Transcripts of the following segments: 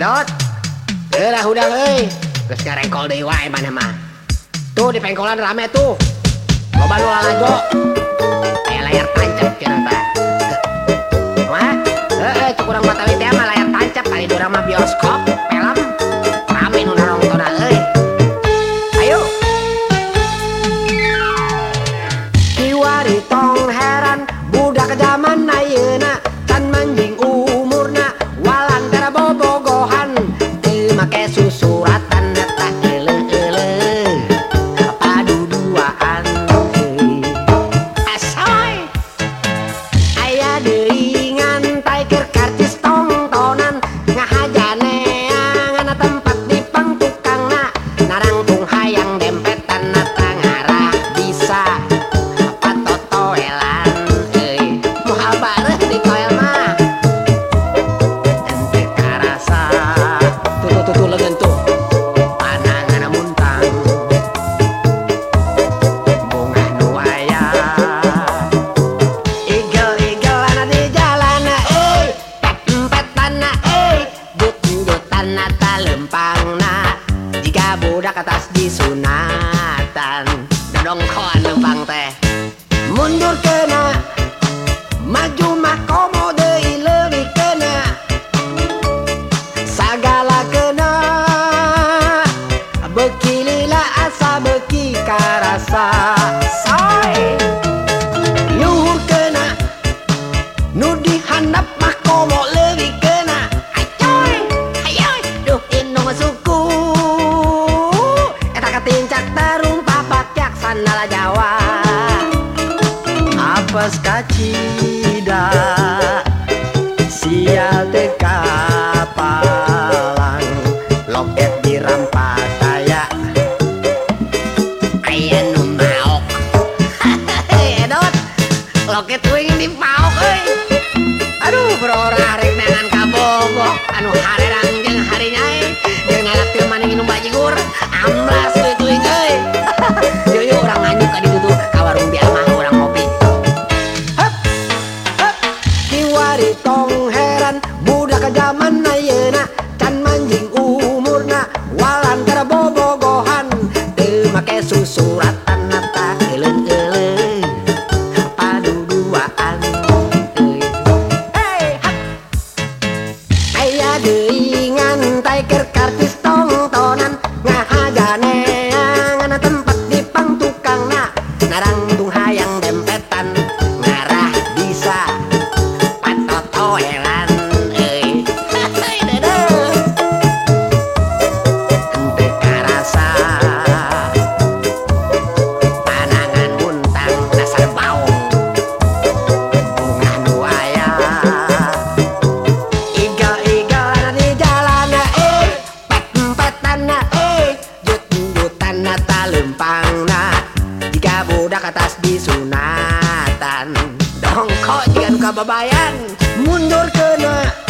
dot. Gerah udah hei. Sekarang ngerengkol deh wae mana mah Tuh di pengkolan rame tuh. Loba lu lago Kayak eh, layar tancap kira-kira Wah, eh, eh cukurang batawi teh mah layar tancap Kali dorang mah bioskop. sunatan Dodong kawan lubang teh Mundur kena Maju tropas cativas. nata lempangna jika budak atas disunatan dongkok jika nuka babayan mundur kena.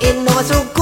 In knows so